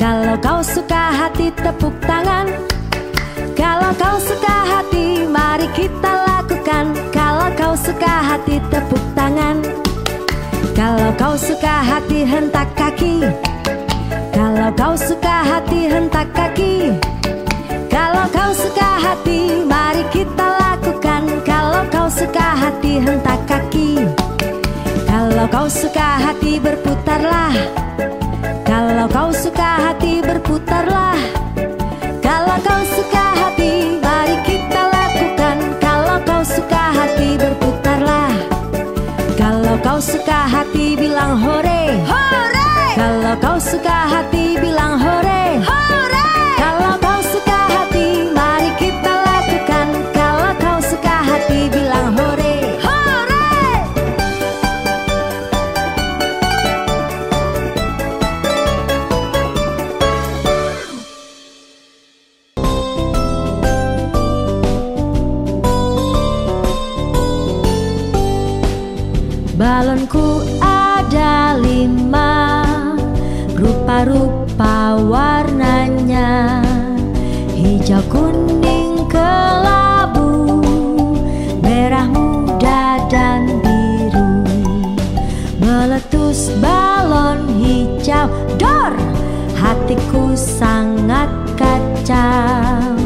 Kalau kau suka hati tepuk tangan. Kalau kau suka hati mari kita lakukan. Kalau kau suka hati tepuk tangan. Kalau kau suka hati hentak kaki. Kalau kau suka hati hentak kaki. Kalau kau suka hati mari kita lakukan. Kalau kau suka hati hentak kaki. Kalau kau suka hati berputarlah. Kalau kau suka hati berputarlah. Kalau kau suka Balonku ada lima Rupa-rupa warnanya Hijau kuning kelabu Merah muda dan biru Meletus balon hijau Dor! Hatiku sangat kacau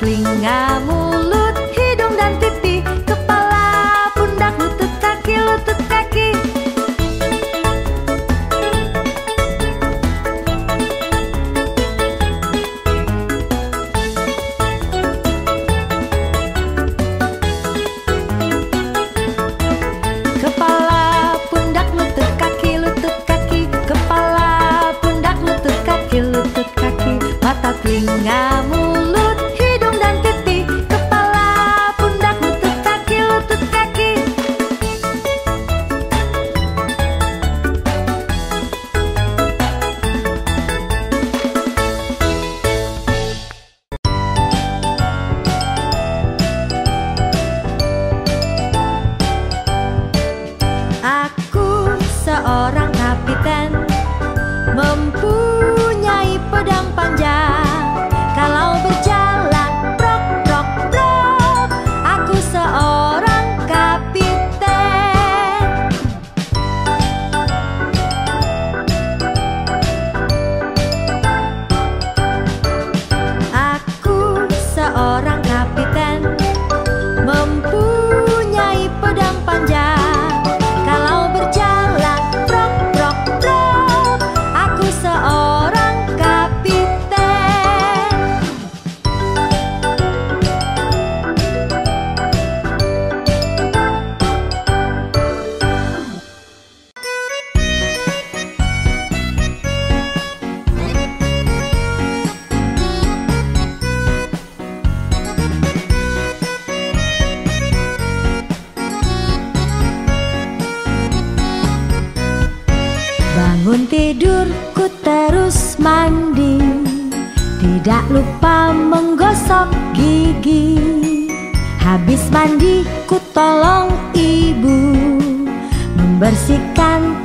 telingamu. lupa menggosok gigi. Habis mandi ku tolong ibu. Membersihkan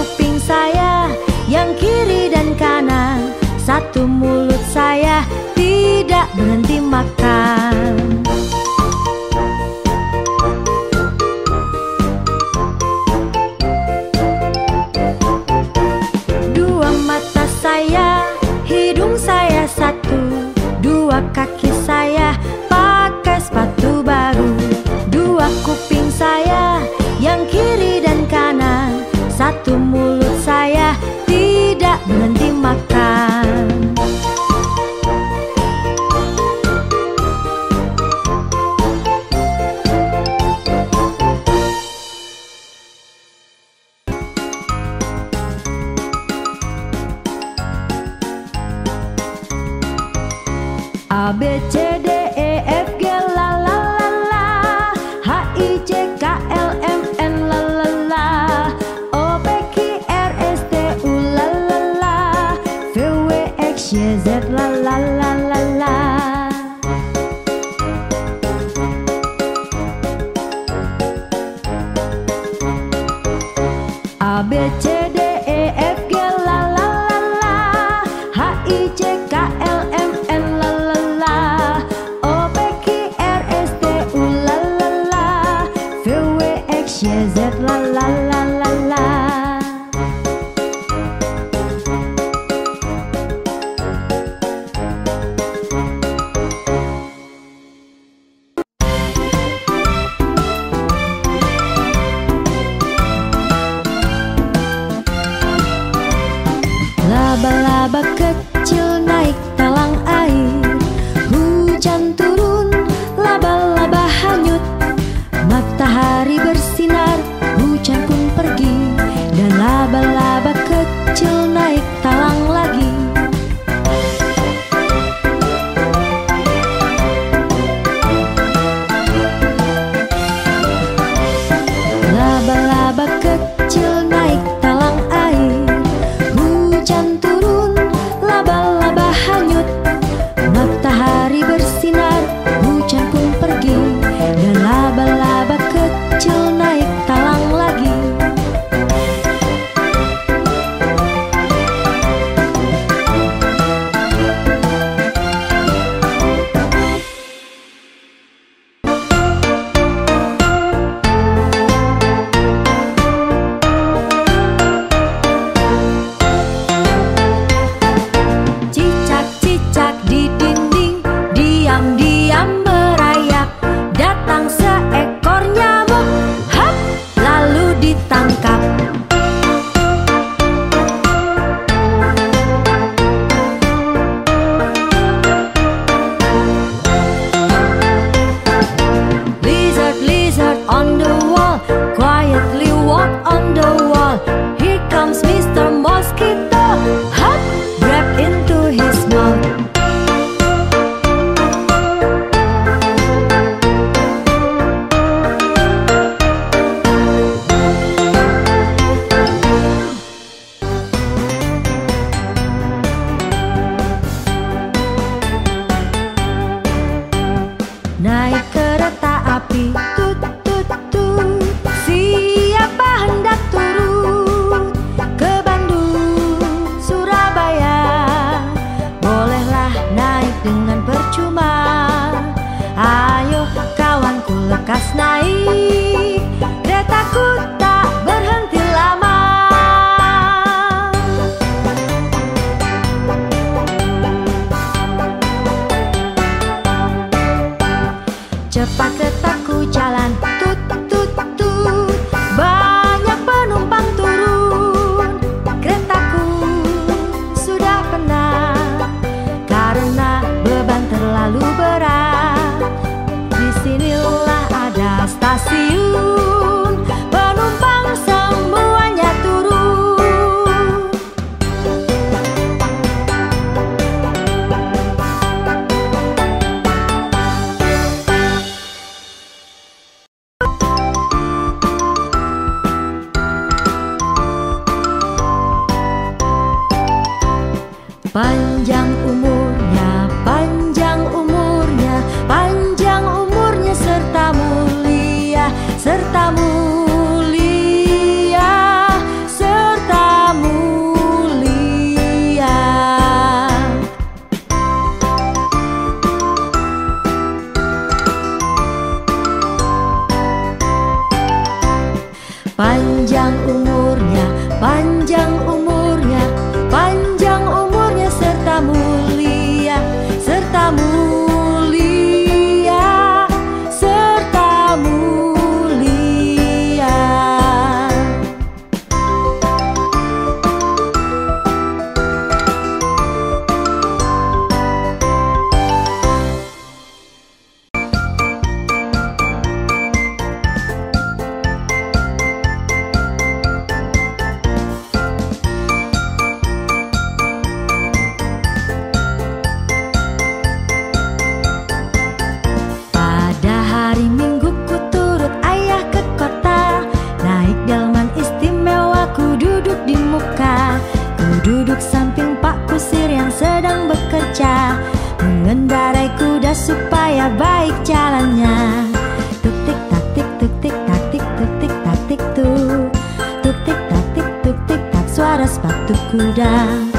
kuping saya yang kiri dan kanan. Satu mulut saya tidak berhenti makan. the day. Laba kecil naik talang air. Hujan turun, laba-laba hanyut. Matahari bersinar, hujan pun pergi. Dan laba-laba kecil naik talang lagi. Laba-laba kecil naik talang air. Hujan turun Panjang umurnya, panjang umurnya kuda.